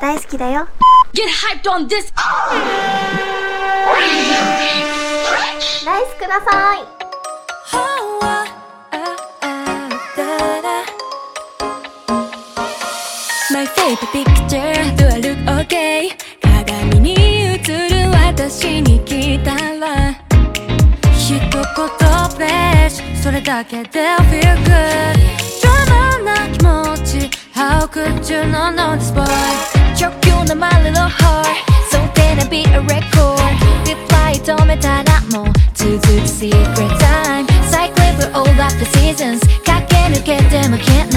大好きだよ Get hyped on this! ライスください鏡に映る私に来たら一言ベーシそれだけで feel good ドラマな気持ち How could you not know this boy choke you on my little heart So then I beat a record. Reply don't matter that more To do the secret time. Cycle all of the seasons. 駆け抜けても can't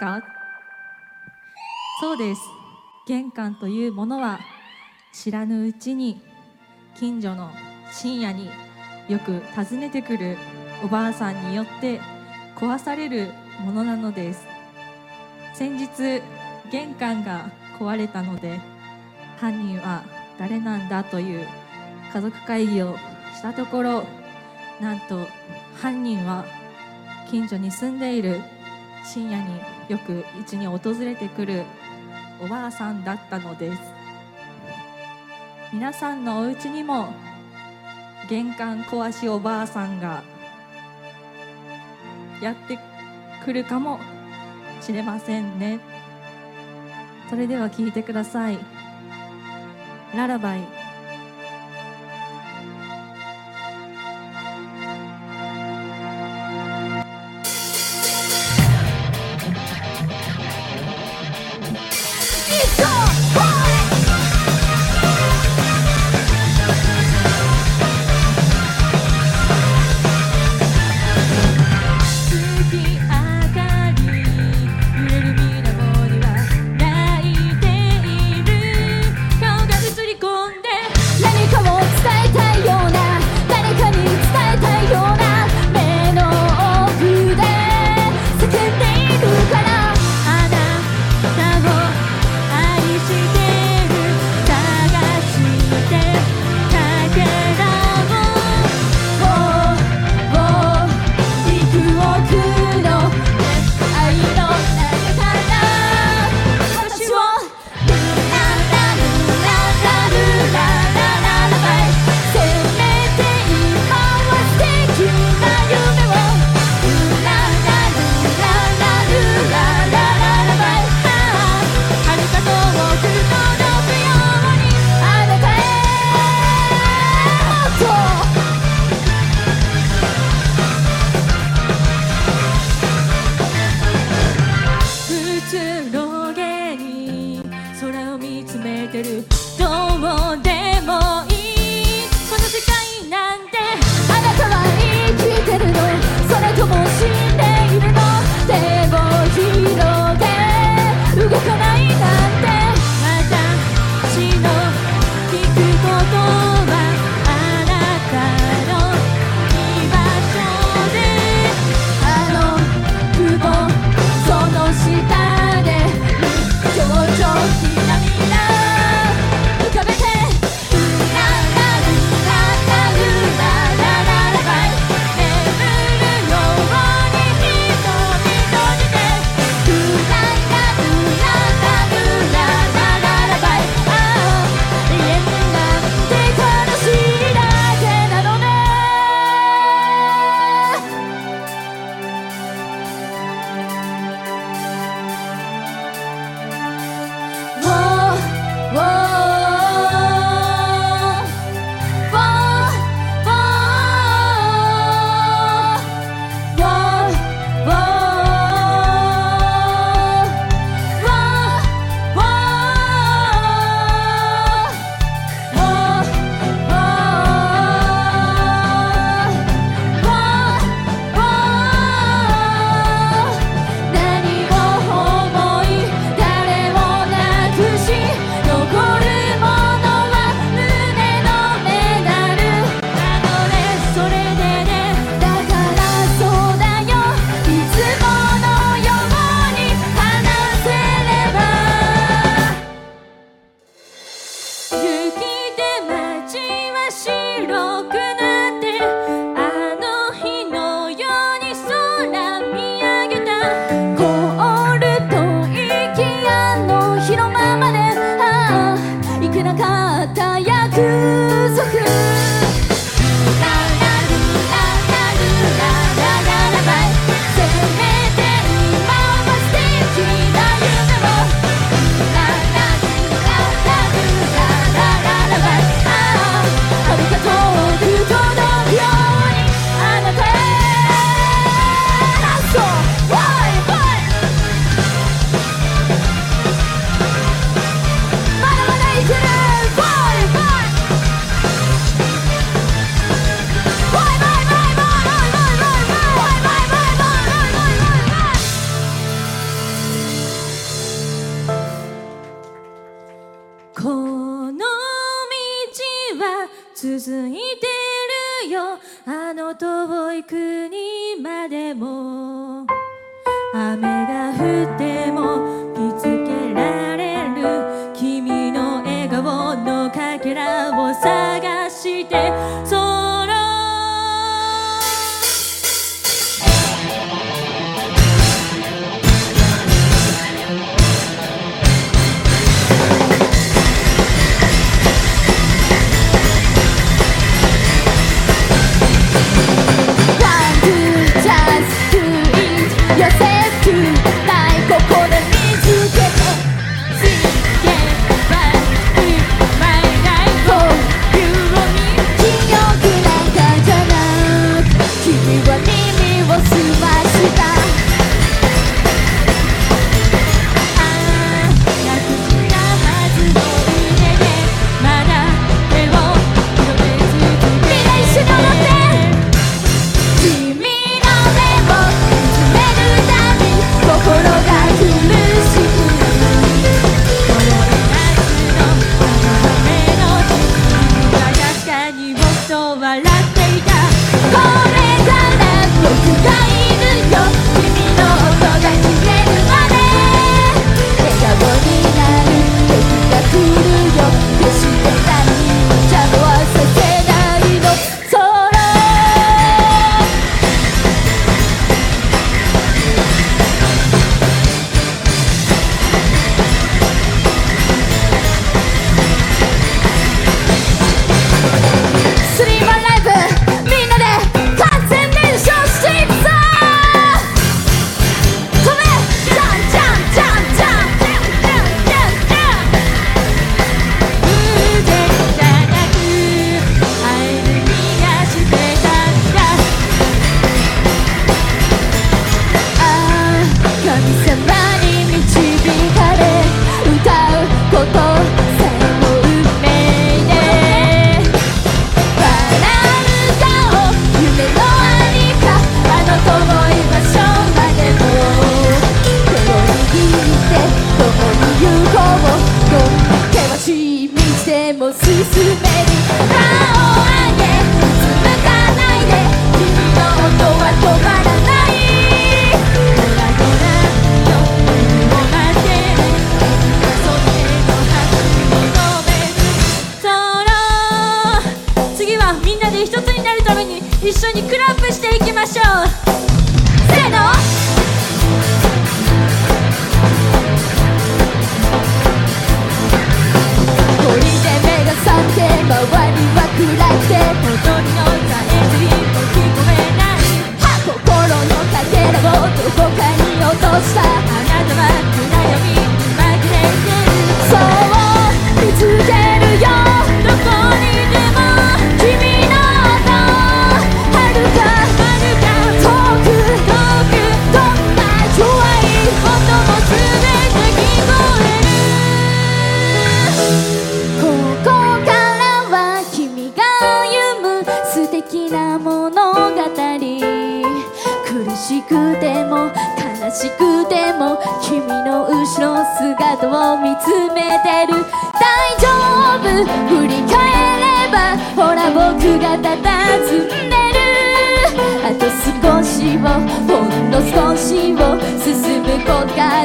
か？そうです。玄関というものは知らぬうちに近所の深夜によく訪ねてくるおばあさんによって壊されるものなのです。先日玄関が壊れたので犯人は誰なんだという家族会議をしたところなんと犯人は近所に住んでいる深夜によく家に訪れてくるおばあさんだったのです。皆さんのお家にも玄関壊しおばあさんがやってくるかもしれませんね。それでは聞いてください。ララバイ。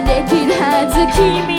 できはず君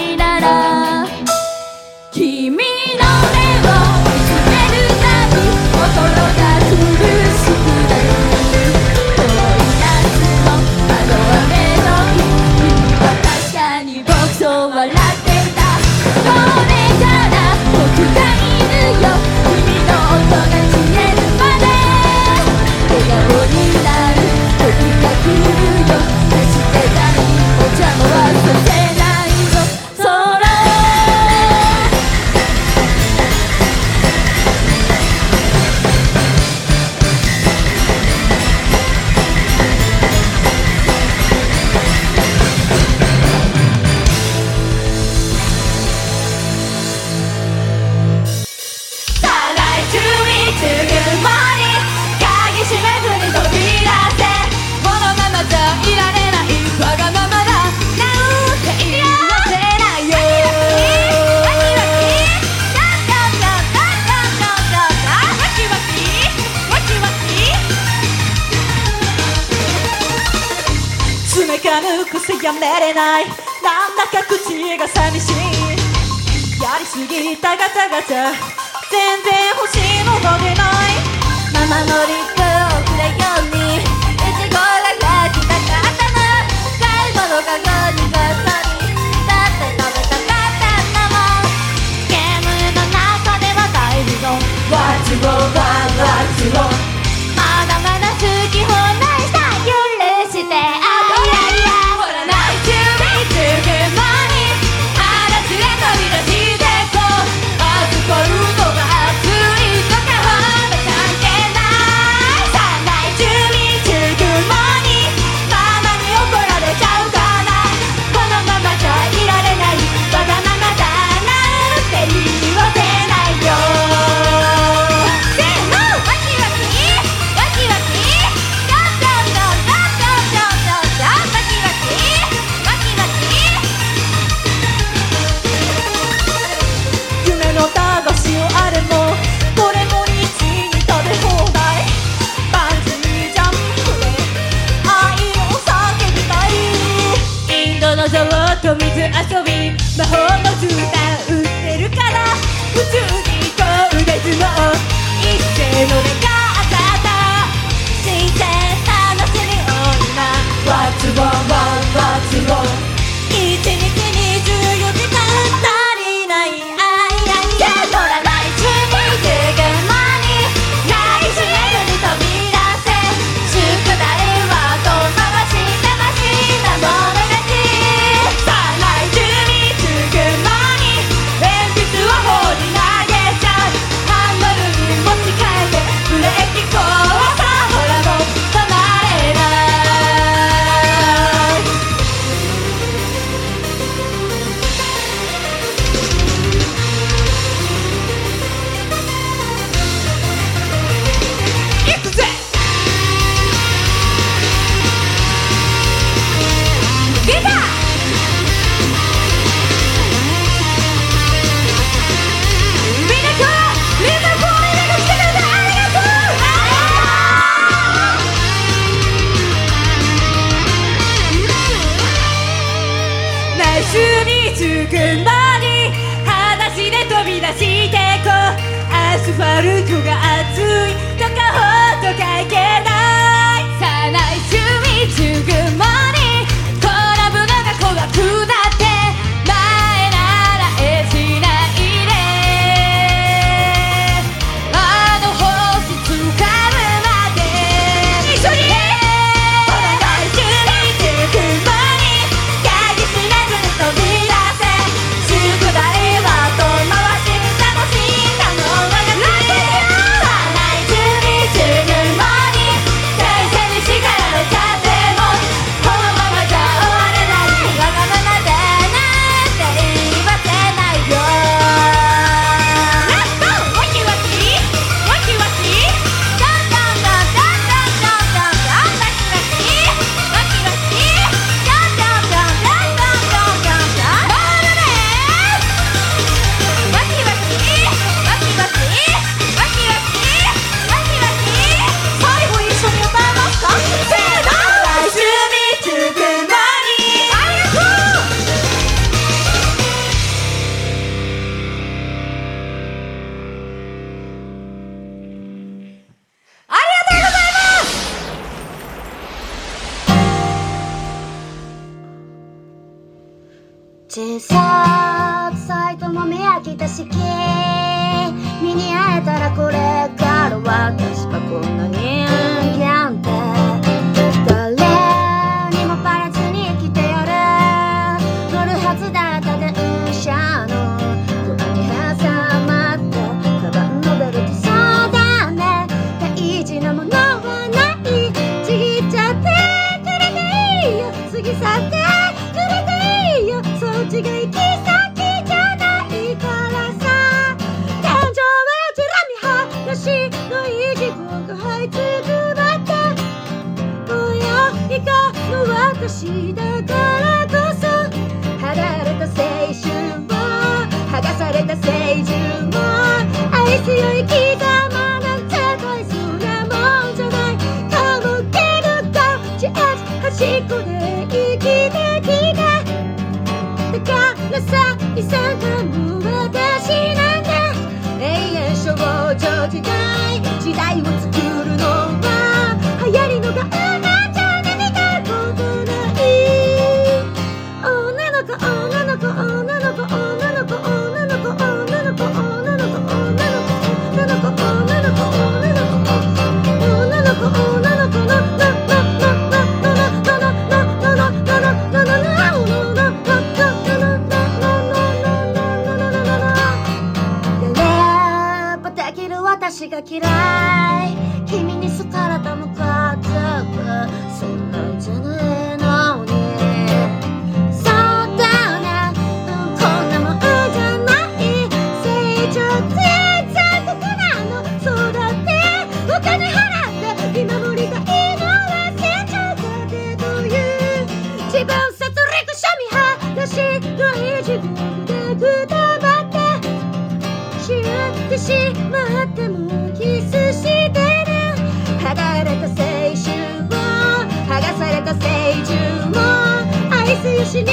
水死に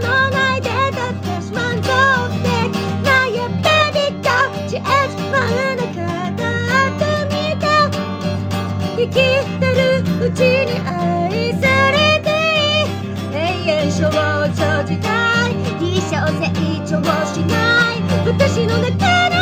のないでたってしまんぞっ悩めにかちなかったった生きてるうちに愛されていい。永遠少女時代一生成長しない。私の中で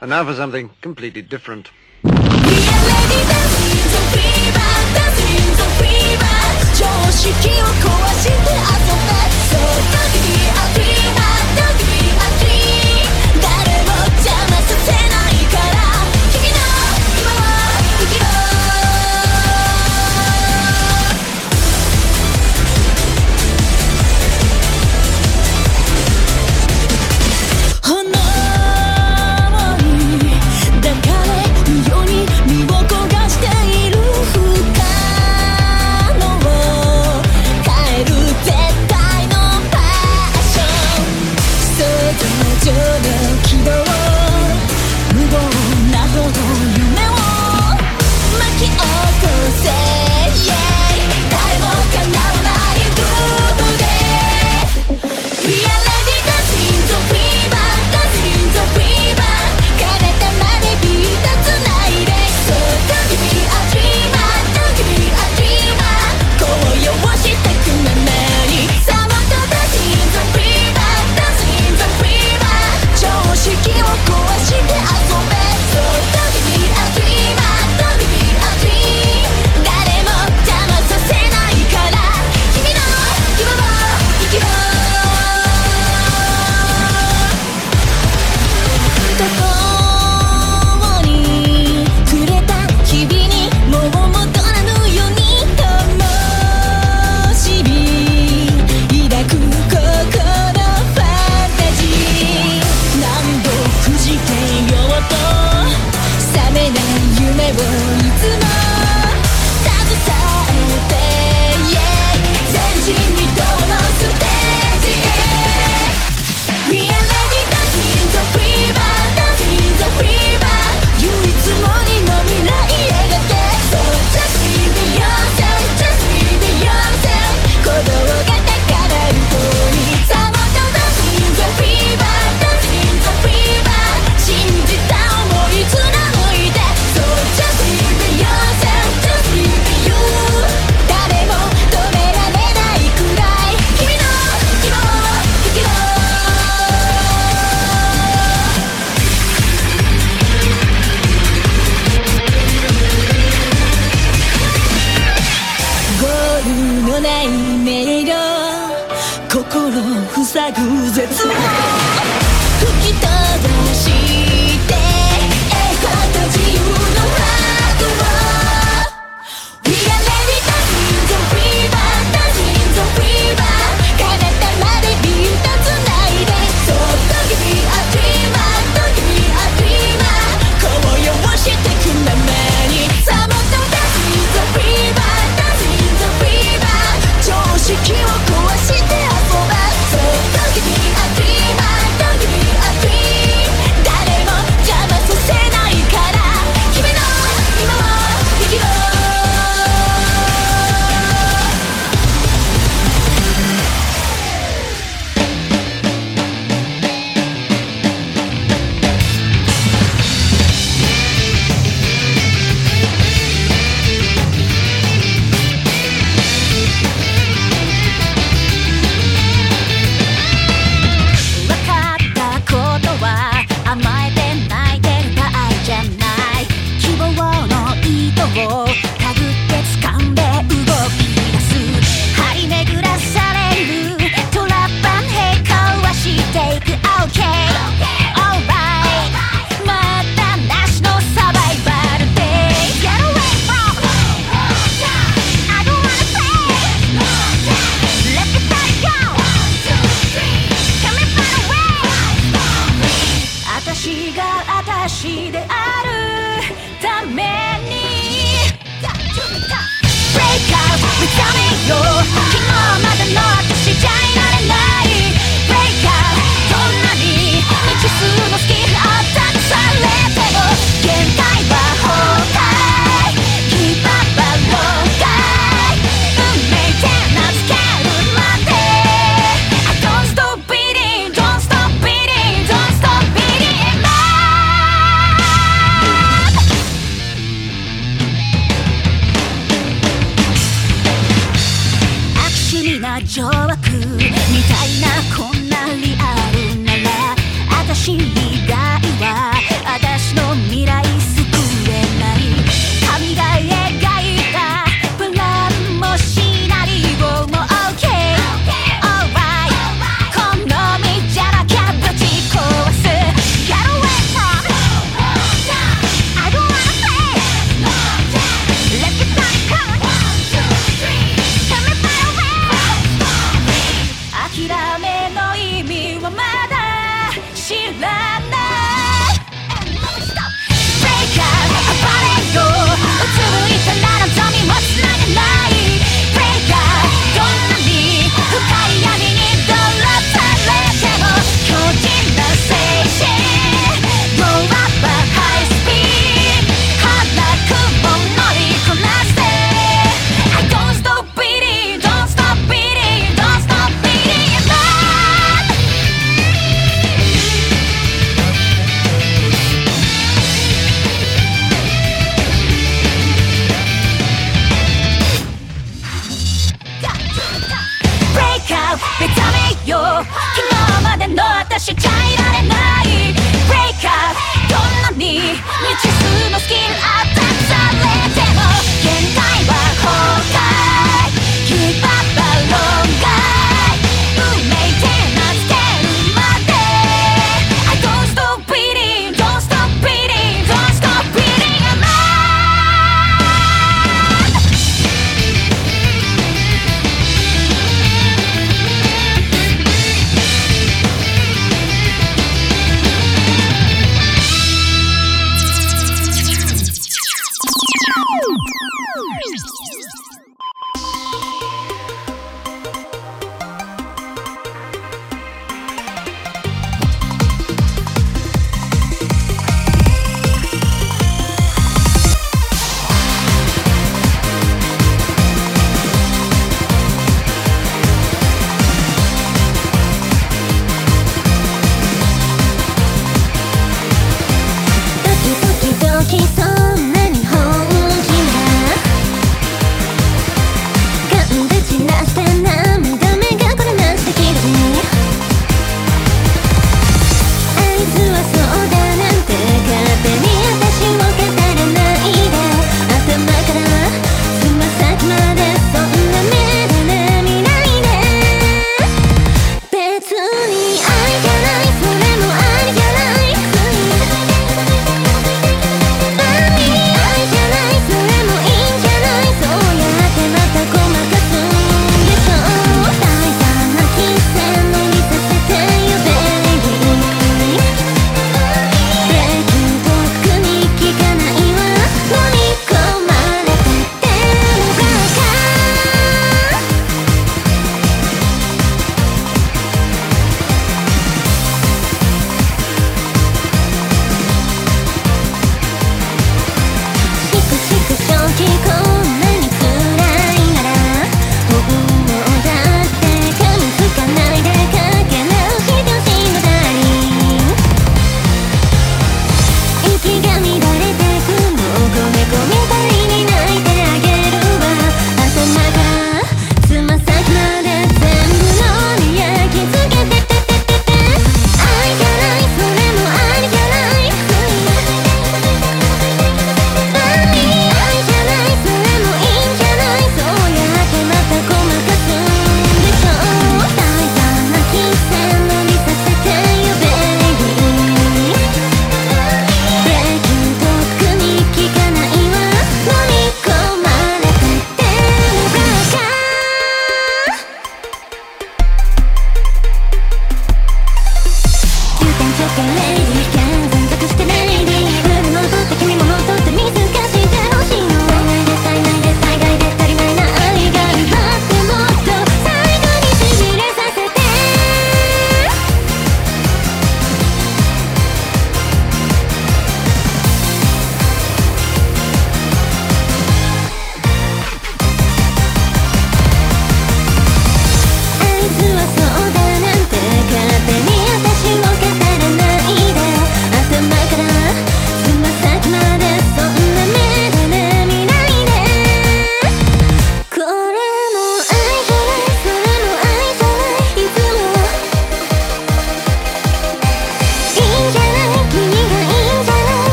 And now for something completely different. 常識を壊して遊べそう。だにあり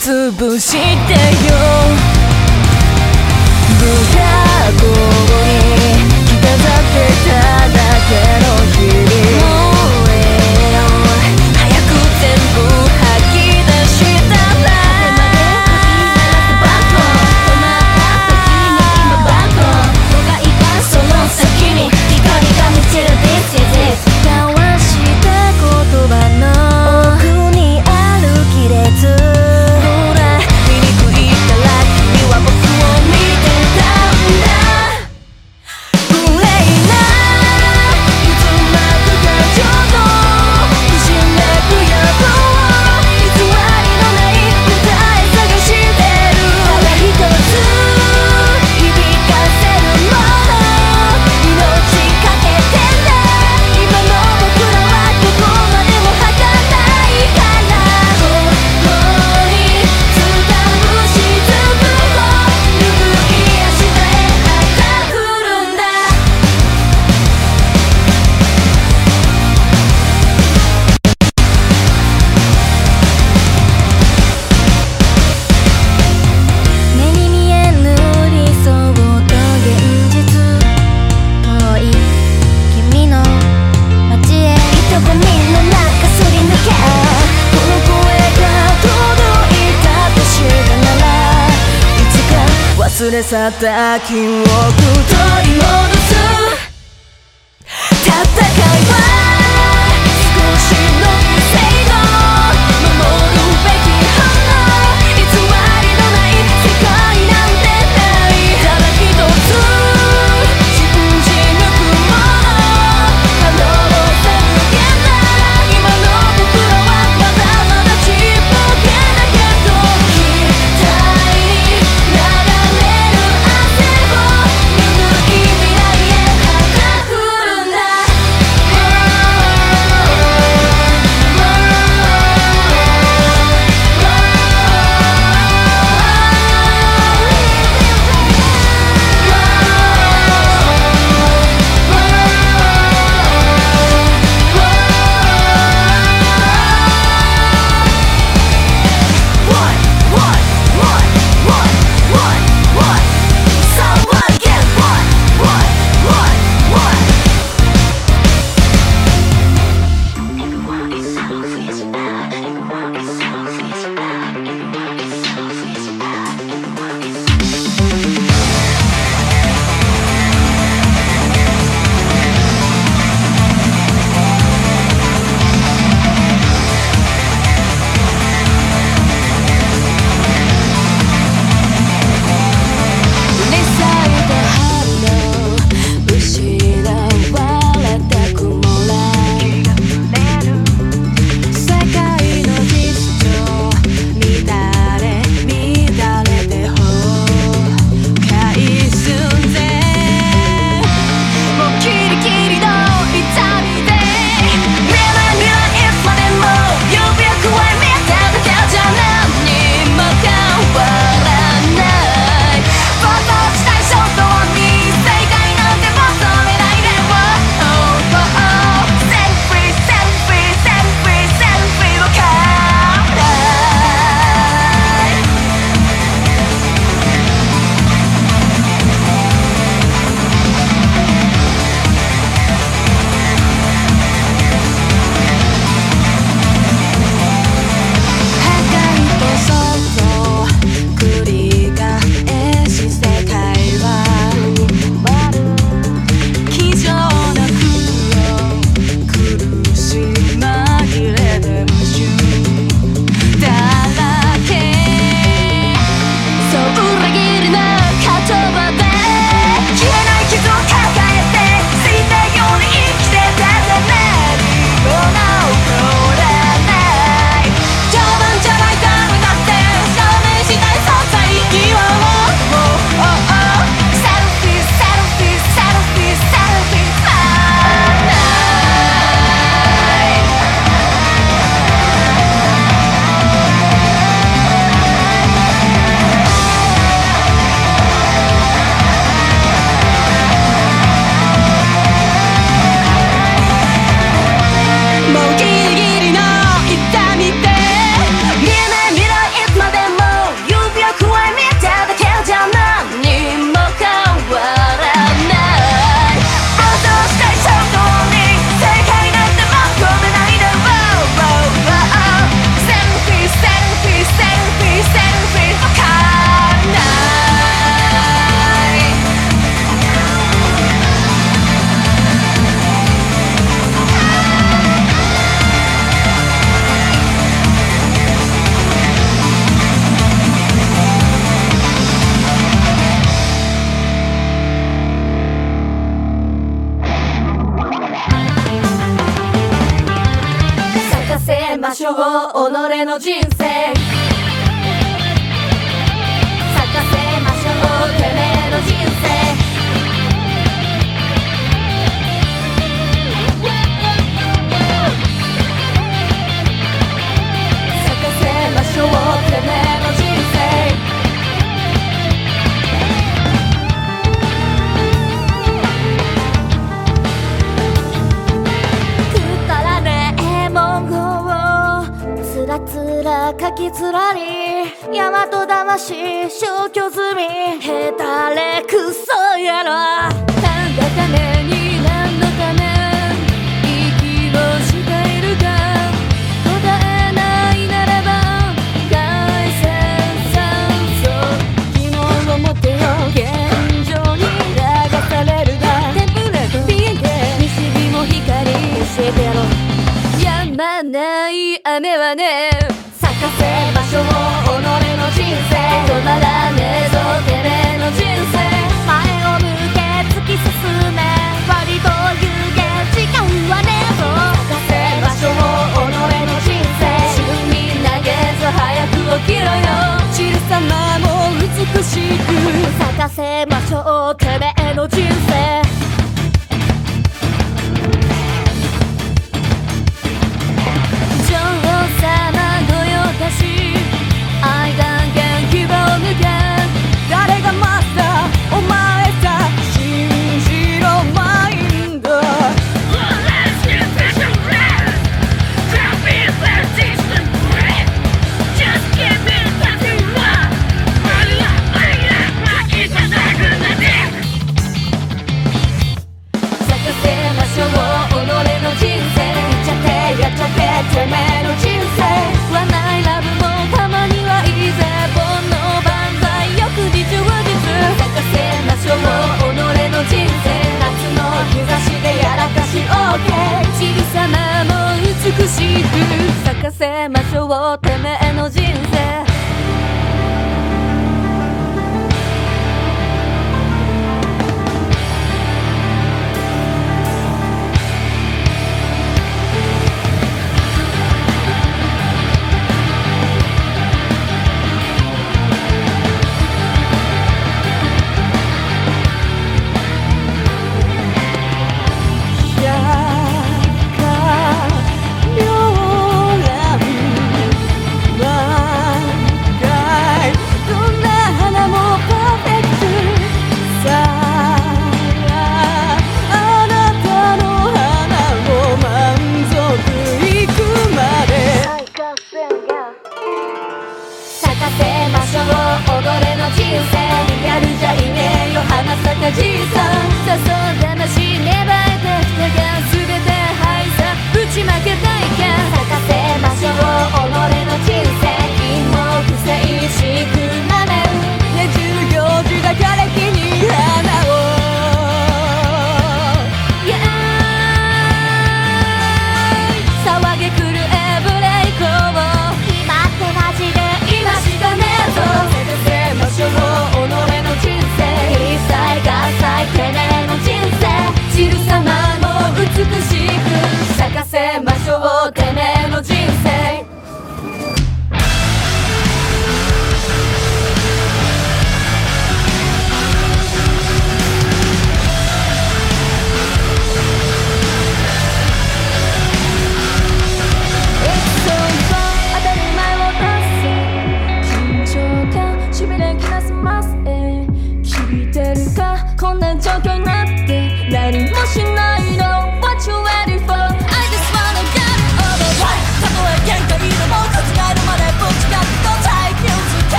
つぶし抱き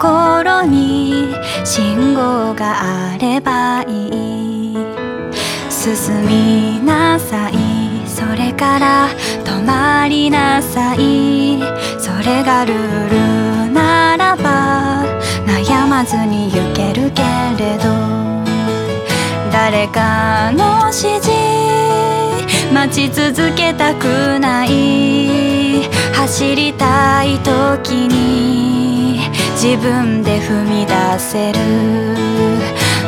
心に信号があればいい進みなさいそれから止まりなさいそれがルールならば悩まずに行けるけれど誰かの指示待ち続けたくない走りたい時に自分で踏み出せる。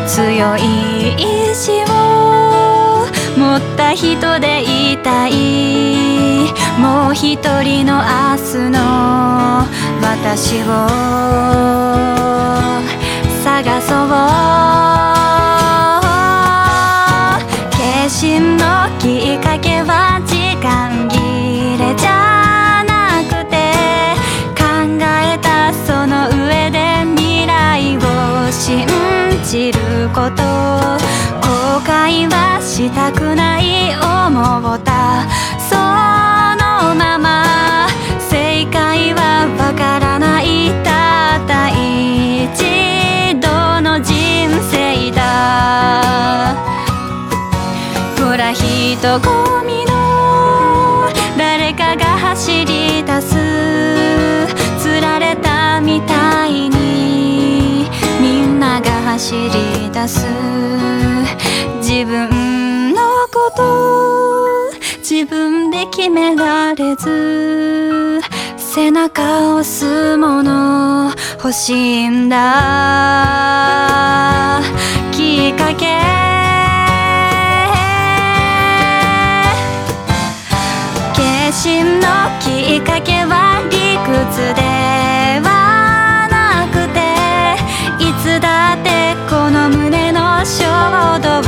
強い意志を持った人でいたい。もう一人の明日の私を探そう。決心のきっかけは時間切れじゃ。信じること。後悔はしたくない思った。そのまま。正解はわからない。たった一度の人生だ。ほら人混みの。誰かが走り出す。つられたみたいに。走り出す。自分のこと自分で決められず。背中を押すもの欲しいんだ。きっかけ。決心のきっかけは理屈で。動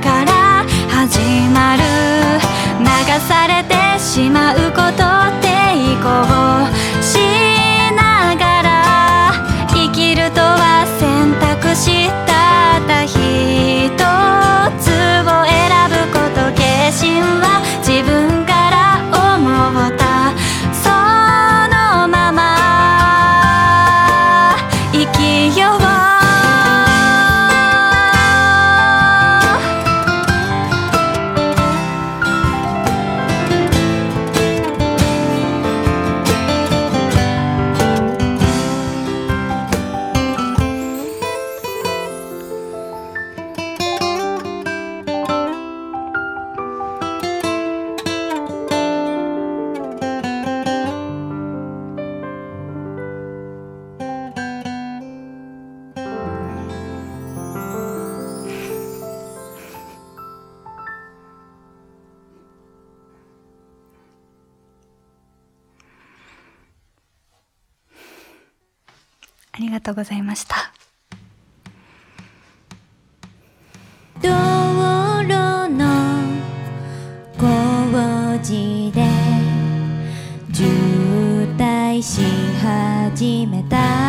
から始まる流されてしまうことっていこうとうございました。道路の工事で渋滞し始めた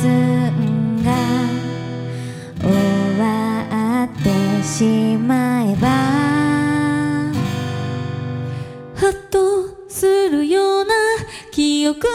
ズンが終わってしまえばハッとするような記憶